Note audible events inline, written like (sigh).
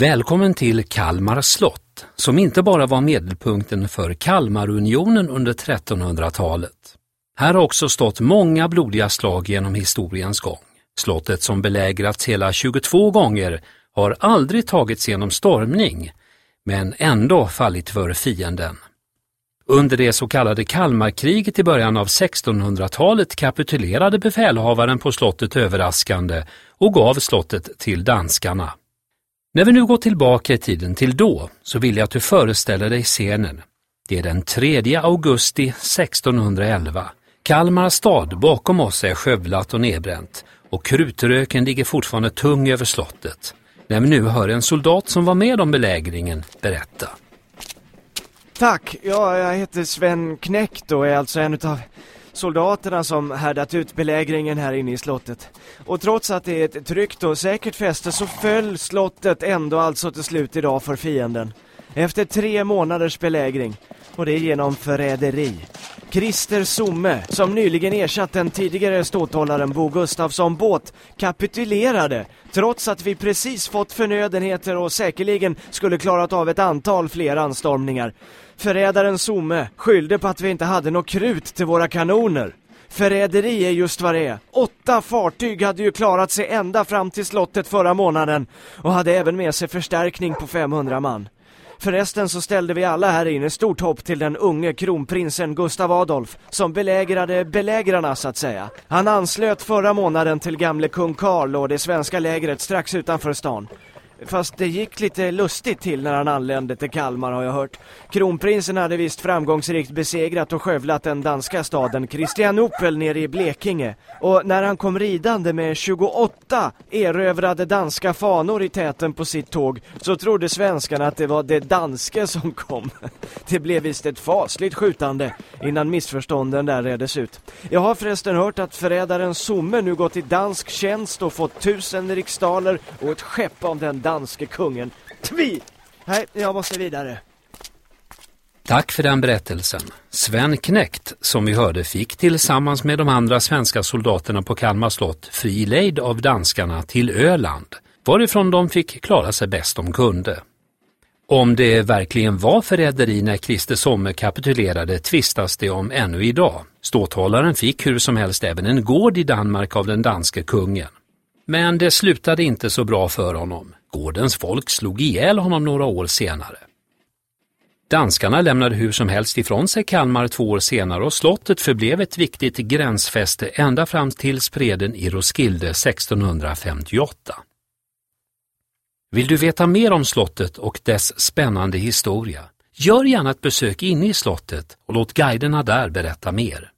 Välkommen till Kalmar slott, som inte bara var medelpunkten för Kalmarunionen under 1300-talet. Här har också stått många blodiga slag genom historiens gång. Slottet som belägrats hela 22 gånger har aldrig tagits genom stormning, men ändå fallit för fienden. Under det så kallade Kalmarkriget i början av 1600-talet kapitulerade befälhavaren på slottet överraskande och gav slottet till danskarna. När vi nu går tillbaka i tiden till då så vill jag att du föreställer dig scenen. Det är den 3 augusti 1611. Kalmar stad bakom oss är skövlat och nedbränt och krutröken ligger fortfarande tung över slottet. När vi nu hör en soldat som var med om belägringen berätta. Tack, ja, jag heter Sven Knäckt och är alltså en utav soldaterna som härdat ut belägringen här inne i slottet. Och trots att det är ett tryggt och säkert fäste så föll slottet ändå alltså till slut idag för fienden. Efter tre månaders belägring. Och det är genom förräderi. Christer Somme, som nyligen ersatt den tidigare ståthållaren Bo Gustafsson båt, kapitulerade trots att vi precis fått förnödenheter och säkerligen skulle klarat av ett antal fler anstormningar. Förrädaren Somme skyllde på att vi inte hade något krut till våra kanoner. Förräderi är just vad det är. Åtta fartyg hade ju klarat sig ända fram till slottet förra månaden och hade även med sig förstärkning på 500 man. Förresten så ställde vi alla här inne stort hopp till den unge kronprinsen Gustav Adolf som belägrade belägrarna så att säga. Han anslöt förra månaden till gamle kung Karl och det svenska lägret strax utanför stan. Fast det gick lite lustigt till när han anlände till Kalmar har jag hört. Kronprinsen hade visst framgångsrikt besegrat och skövlat den danska staden Kristianopel nere i Blekinge. Och när han kom ridande med 28 erövrade danska fanor i täten på sitt tåg så trodde svenskarna att det var det danske som kom. (laughs) Det blev visst ett fasligt skjutande innan missförstånden där reddes ut. Jag har förresten hört att förrädaren Somme nu gått i dansk tjänst och fått tusen riksdaler och ett skepp av den danske kungen. Tvi! Nej, jag måste vidare. Tack för den berättelsen. Sven Knäckt, som vi hörde, fick tillsammans med de andra svenska soldaterna på Kalmar slott fri lejd av danskarna till Öland, varifrån de fick klara sig bäst de kunde. Om det verkligen var förräderi när Christer Somme kapitulerade tvistas det om ännu idag. Ståthållaren fick hur som helst även en gård i Danmark av den danske kungen. Men det slutade inte så bra för honom. Gårdens folk slog ihjäl honom några år senare. Danskarna lämnade hur som helst ifrån sig Kalmar två år senare och slottet förblev ett viktigt gränsfäste ända fram till spreden i Roskilde 1658. Vill du veta mer om slottet och dess spännande historia? Gör gärna ett besök inne i slottet och låt guiderna där berätta mer.